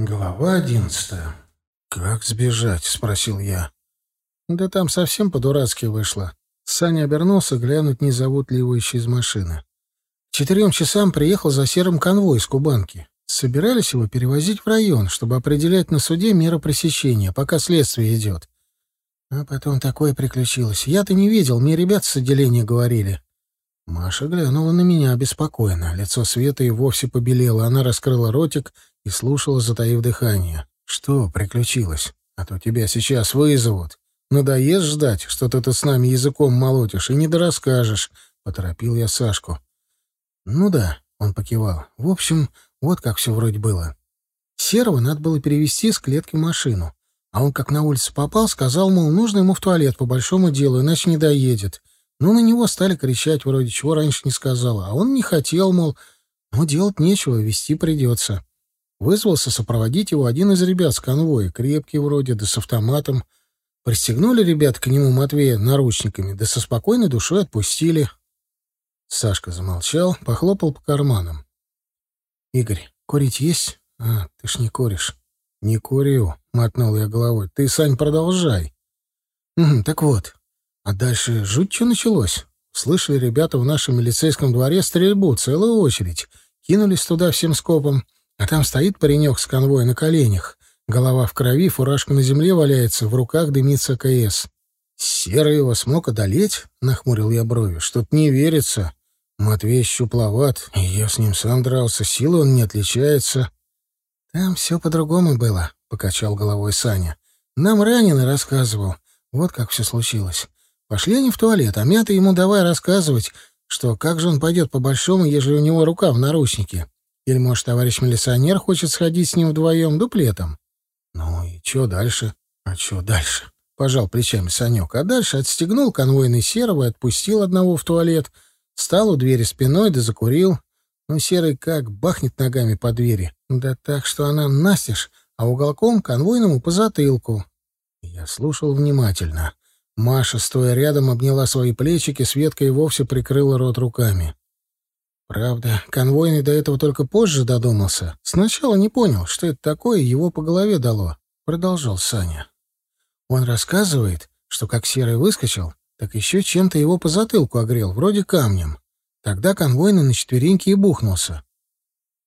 Глава одиннадцатая. «Как сбежать?» — спросил я. «Да там совсем по-дурацки вышло». Саня обернулся, глянуть, не зовут ли его еще из машины. К четырем часам приехал за серым конвой из Кубанки. Собирались его перевозить в район, чтобы определять на суде меры пресечения, пока следствие идет. А потом такое приключилось. Я-то не видел, мне ребят с отделения говорили. Маша глянула на меня обеспокоенно. Лицо Светы и вовсе побелело. Она раскрыла ротик и слушала, затаив дыхание. «Что приключилось? А то тебя сейчас вызовут. Надоест ждать, что ты тут с нами языком молотишь, и не дорасскажешь», — поторопил я Сашку. «Ну да», — он покивал. «В общем, вот как все вроде было. Серого надо было перевести с клетки машину. А он как на улицу попал, сказал, мол, нужно ему в туалет по большому делу, иначе не доедет. Ну, на него стали кричать, вроде чего раньше не сказала. А он не хотел, мол, ну, делать нечего, вести придется. Вызвался сопроводить его один из ребят с конвоя, крепкий вроде, да с автоматом. Пристегнули ребят к нему Матвея наручниками, да со спокойной душой отпустили. Сашка замолчал, похлопал по карманам. — Игорь, курить есть? А, ты ж не куришь. — Не курю, — мотнул я головой. — Ты, Сань, продолжай. — Так вот, а дальше жуть что началось. Слышали ребята в нашем милицейском дворе стрельбу, целую очередь. Кинулись туда всем скопом. А там стоит паренек с конвоя на коленях. Голова в крови, фуражка на земле валяется, в руках дымится КС. «Серый его смог одолеть?» — нахмурил я брови. «Что-то не верится. Матвей щупловат, я с ним сам дрался, силы он не отличается». «Там все по-другому было», — покачал головой Саня. «Нам раненый рассказывал. Вот как все случилось. Пошли они в туалет, а мята ему давай рассказывать, что как же он пойдет по-большому, ежели у него рука в наручнике. Или, может, товарищ милиционер хочет сходить с ним вдвоем дуплетом? Ну и что дальше? А что дальше? Пожал плечами Санек. А дальше отстегнул конвойный Серого и отпустил одного в туалет. Стал у двери спиной да закурил. Ну, Серый как бахнет ногами по двери. Да так, что она настежь, а уголком конвойному по затылку. Я слушал внимательно. Маша, стоя рядом, обняла свои плечики, Светка и вовсе прикрыла рот руками. Правда, конвойный до этого только позже додумался. Сначала не понял, что это такое, его по голове дало. Продолжал Саня. Он рассказывает, что как Серый выскочил, так еще чем-то его по затылку огрел, вроде камнем. Тогда конвойный на четвереньки и бухнулся.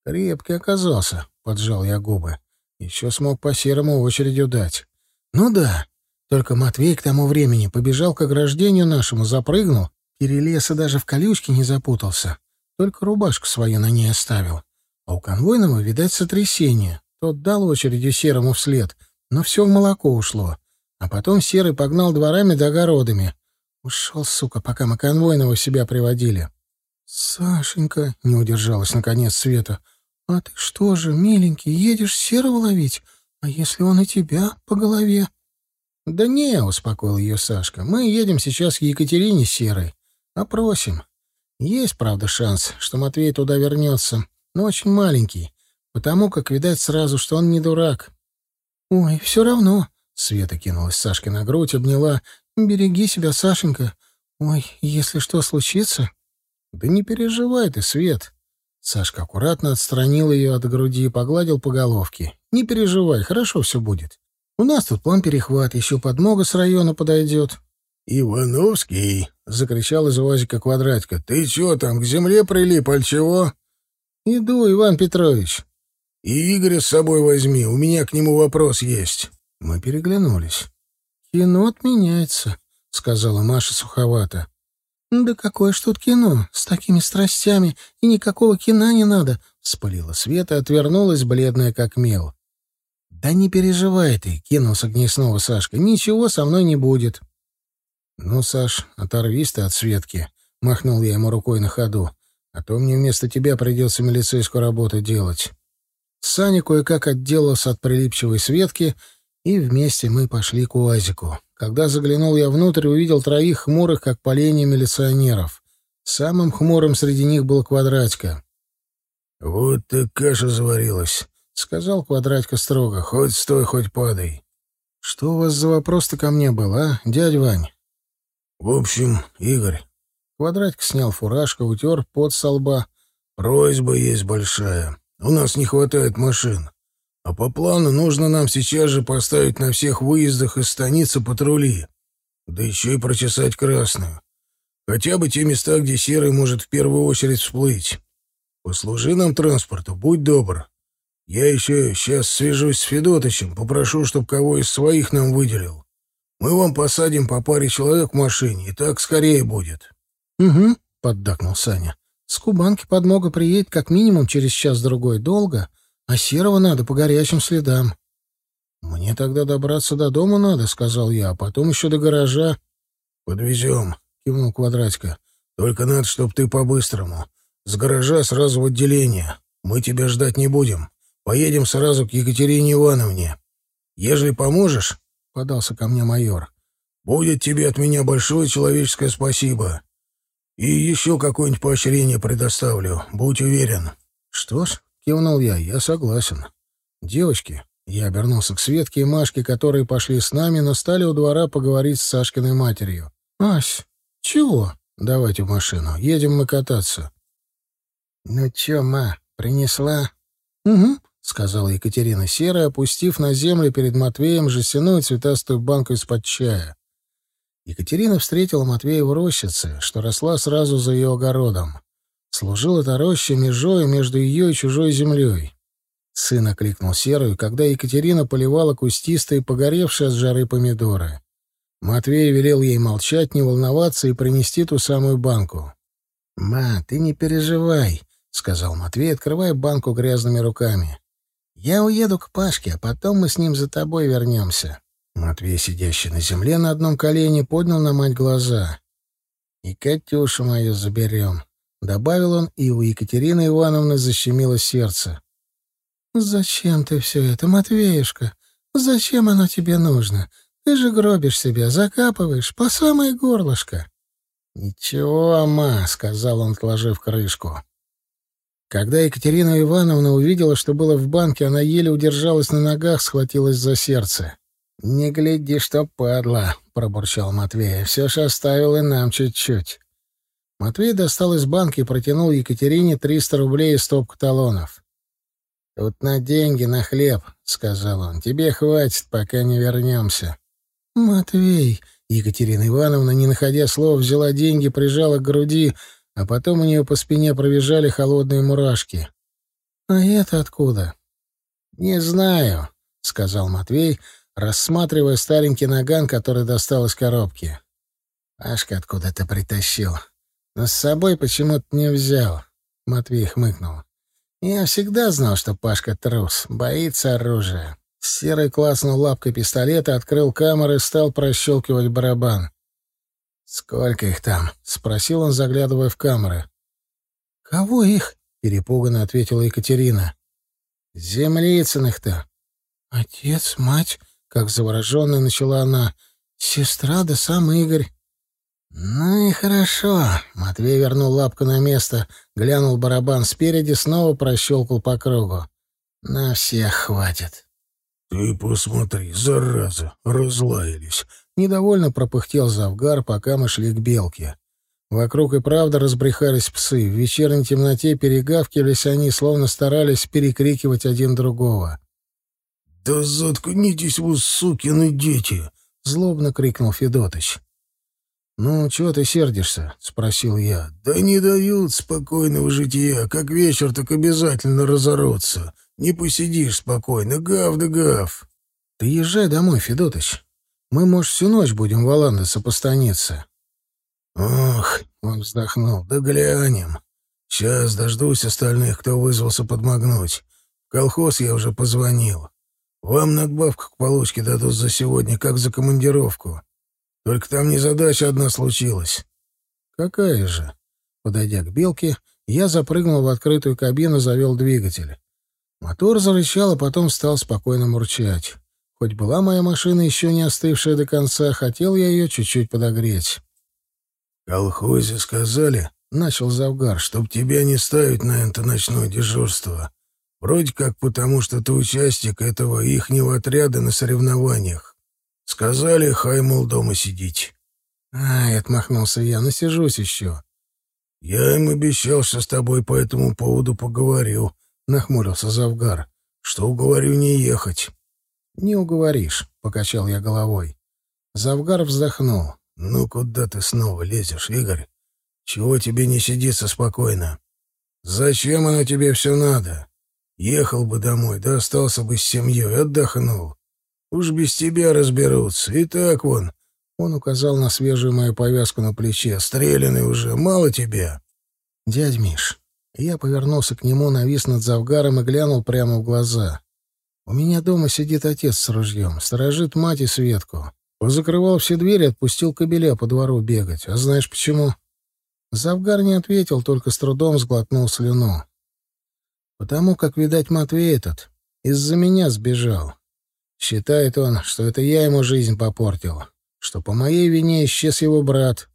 Крепкий оказался, поджал я губы. Еще смог по Серому очередью дать. Ну да, только Матвей к тому времени побежал к ограждению нашему, запрыгнул, перелез и даже в колючке не запутался. Только рубашку свою на ней оставил. А у конвойного, видать, сотрясение. Тот дал очередью серому вслед, но все в молоко ушло. А потом серый погнал дворами да огородами. Ушел, сука, пока мы конвойного себя приводили. — Сашенька, — не удержалась наконец Света, — а ты что же, миленький, едешь серого ловить? А если он и тебя по голове? — Да не, — успокоил ее Сашка, — мы едем сейчас к Екатерине Серой. Опросим. Есть, правда, шанс, что Матвей туда вернется, но очень маленький, потому как видать сразу, что он не дурак. «Ой, все равно», — Света кинулась Сашке на грудь, обняла. «Береги себя, Сашенька. Ой, если что случится...» «Да не переживай ты, Свет». Сашка аккуратно отстранил ее от груди и погладил по головке. «Не переживай, хорошо все будет. У нас тут план перехват, еще подмога с района подойдет. «Ивановский!» — закричал из УАЗика Квадратика. «Ты чё там, к земле прилип, аль чего?» «Иду, Иван Петрович». «И Игоря с собой возьми, у меня к нему вопрос есть». Мы переглянулись. «Кино отменяется», — сказала Маша суховато. «Да какое ж тут кино? С такими страстями и никакого кино не надо!» — вспылила Света отвернулась, бледная как мел. «Да не переживай ты!» — кинулся к ней снова Сашка. «Ничего со мной не будет!» «Ну, Саш, оторвись ты от Светки», — махнул я ему рукой на ходу. «А то мне вместо тебя придется милицейскую работу делать». Саня кое-как отделался от прилипчивой Светки, и вместе мы пошли к УАЗику. Когда заглянул я внутрь, увидел троих хмурых, как поленья милиционеров. Самым хмурым среди них был Квадратька. «Вот так каша заварилась», — сказал Квадратька строго. «Хоть стой, хоть падай». «Что у вас за вопрос-то ко мне был, а, дядь Вань?» В общем, Игорь, Квадратик снял фуражку, утер пот со лба. Просьба есть большая. У нас не хватает машин. А по плану нужно нам сейчас же поставить на всех выездах из станицы патрули. Да еще и прочесать красную. Хотя бы те места, где серый может в первую очередь всплыть. Послужи нам транспорту, будь добр. Я еще сейчас свяжусь с Федотычем, попрошу, чтобы кого из своих нам выделил. Мы вам посадим по паре человек в машине, и так скорее будет. — Угу, — поддакнул Саня. — С Кубанки подмога приедет как минимум через час-другой долго, а Серого надо по горячим следам. — Мне тогда добраться до дома надо, — сказал я, — а потом еще до гаража. — Подвезем, — кивнул Квадратика. — Только надо, чтобы ты по-быстрому. С гаража сразу в отделение. Мы тебя ждать не будем. Поедем сразу к Екатерине Ивановне. Ежели поможешь, — подался ко мне майор, — будет тебе от меня большое человеческое спасибо. И еще какое-нибудь поощрение предоставлю, будь уверен. — Что ж, — кивнул я, — я согласен. Девочки, я обернулся к Светке и Машке, которые пошли с нами, но стали у двора поговорить с Сашкиной матерью. — Ась, чего? Давайте в машину, едем мы кататься. — Ну чё, ма, принесла? — Угу, — сказала Екатерина Серая, опустив на землю перед Матвеем жестяную цветастую банку из-под чая. Екатерина встретила Матвея в рощице, что росла сразу за ее огородом. Служила эта роща межою между ее и чужой землей. Сын окликнул Серую, когда Екатерина поливала кустистые, погоревшие от жары помидоры. Матвей велел ей молчать, не волноваться и принести ту самую банку. «Ма, ты не переживай», — сказал Матвей, открывая банку грязными руками. Я уеду к Пашке, а потом мы с ним за тобой вернемся. Матвей, сидящий на земле на одном колене, поднял на мать глаза. «И Катюшу мою заберем», — добавил он, и у Екатерины Ивановны защемило сердце. «Зачем ты все это, Матвеюшка? Зачем оно тебе нужно? Ты же гробишь себя, закапываешь по самое горлышко». «Ничего, ма», — сказал он, отложив крышку. Когда Екатерина Ивановна увидела, что было в банке, она еле удержалась на ногах, схватилась за сердце. «Не гляди, что падла», — пробурчал Матвей. «Все ж оставил и нам чуть-чуть». Матвей достал из банки и протянул Екатерине 300 рублей и стопку талонов. «Тут на деньги, на хлеб», — сказал он. «Тебе хватит, пока не вернемся». «Матвей», — Екатерина Ивановна, не находя слов, взяла деньги, прижала к груди, — а потом у нее по спине пробежали холодные мурашки. «А это откуда?» «Не знаю», — сказал Матвей, рассматривая старенький наган, который достал из коробки. «Ашка откуда-то притащил. Но с собой почему-то не взял», — Матвей хмыкнул. «Я всегда знал, что Пашка трус, боится оружия». Серый класснул лапкой пистолета, открыл камеру и стал прощелкивать барабан. «Сколько их там?» — спросил он, заглядывая в камеры. «Кого их?» — перепуганно ответила Екатерина. «Землицыных-то». «Отец, мать», — как завороженная начала она, — «сестра да сам Игорь». «Ну и хорошо». Матвей вернул лапку на место, глянул барабан спереди, снова прощелкал по кругу. «На всех хватит». «Ты посмотри, зараза, разлаялись. Недовольно пропыхтел Завгар, пока мы шли к белке. Вокруг и правда разбрехались псы. В вечерней темноте перегавкивались они, словно старались перекрикивать один другого. «Да заткнитесь вы, сукины дети!» — злобно крикнул Федотыч. «Ну, чего ты сердишься?» — спросил я. «Да не дают спокойного жития. Как вечер, так обязательно разоротся. Не посидишь спокойно. Гав да гав!» «Ты езжай домой, Федотыч. Мы, может, всю ночь будем валандаться по станице. Ох, он вздохнул. Да глянем. Сейчас дождусь остальных, кто вызвался подмогнуть. В колхоз я уже позвонил. Вам надбавку к получке дадут за сегодня, как за командировку. Только там незадача одна случилась. Какая же? Подойдя к белке, я запрыгнул в открытую кабину, завел двигатель. Мотор зарычал, а потом стал спокойно мурчать. Хоть была моя машина еще не остывшая до конца, хотел я ее чуть-чуть подогреть. — Колхозе сказали, — начал Завгар, — чтоб тебя не ставить на это ночное дежурство. Вроде как потому, что ты участник этого ихнего отряда на соревнованиях. Сказали, хай, мол, дома сидеть. — Ай, — отмахнулся я, — насижусь еще. — Я им обещал, что с тобой по этому поводу поговорю, — нахмурился Завгар. что уговорю не ехать. «Не уговоришь», — покачал я головой. Завгар вздохнул. «Ну куда ты снова лезешь, Игорь? Чего тебе не сидится спокойно? Зачем оно тебе все надо? Ехал бы домой, да остался бы с семьей, отдохнул. Уж без тебя разберутся. И так вон...» Он указал на свежую мою повязку на плече. «Стреляный уже. Мало тебя?» «Дядь Миш». Я повернулся к нему, навис над Завгаром и глянул прямо в глаза. «У меня дома сидит отец с ружьем, сторожит мать и Светку. Позакрывал все двери, отпустил кобеля по двору бегать. А знаешь почему?» Завгар не ответил, только с трудом сглотнул слюну. «Потому как, видать, Матвей этот из-за меня сбежал. Считает он, что это я ему жизнь попортил, что по моей вине исчез его брат,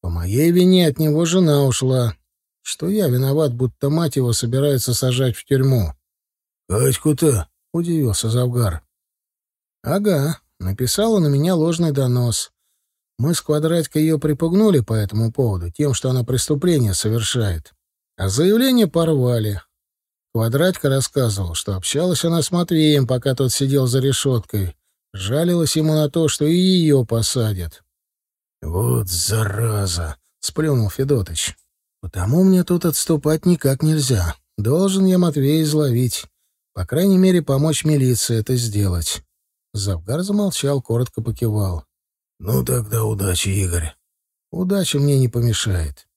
по моей вине от него жена ушла, что я виноват, будто мать его собирается сажать в тюрьму. — Катьку-то? — удивился Завгар. — Ага, написала на меня ложный донос. Мы с Квадратикой ее припугнули по этому поводу, тем, что она преступление совершает. А заявление порвали. Квадратика рассказывал, что общалась она с Матвеем, пока тот сидел за решеткой. Жалилась ему на то, что и ее посадят. — Вот зараза! — сплюнул Федотыч. — Потому мне тут отступать никак нельзя. Должен я Матвея изловить. По крайней мере, помочь милиции это сделать. Завгар замолчал, коротко покивал. — Ну тогда удачи, Игорь. — Удача мне не помешает.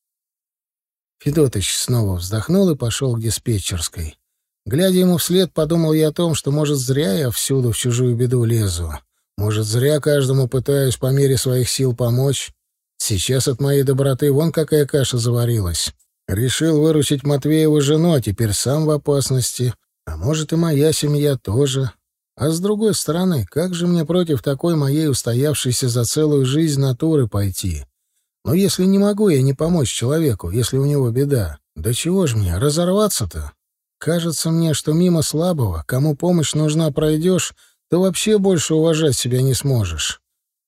Федотыч снова вздохнул и пошел к диспетчерской. Глядя ему вслед, подумал я о том, что, может, зря я всюду в чужую беду лезу. Может, зря каждому пытаюсь по мере своих сил помочь. Сейчас от моей доброты вон какая каша заварилась. Решил выручить Матвееву жену, а теперь сам в опасности. А может, и моя семья тоже. А с другой стороны, как же мне против такой моей устоявшейся за целую жизнь натуры пойти? Но если не могу я не помочь человеку, если у него беда, да чего ж мне, разорваться-то? Кажется мне, что мимо слабого, кому помощь нужна, пройдешь, то вообще больше уважать себя не сможешь.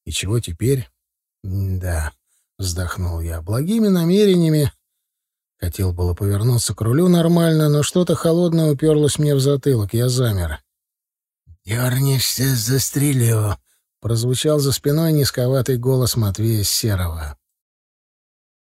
И чего теперь? да, вздохнул я, благими намерениями. Хотел было повернуться к рулю нормально, но что-то холодное уперлось мне в затылок, я замер. «Дернешься, застрелю», — прозвучал за спиной низковатый голос Матвея Серого.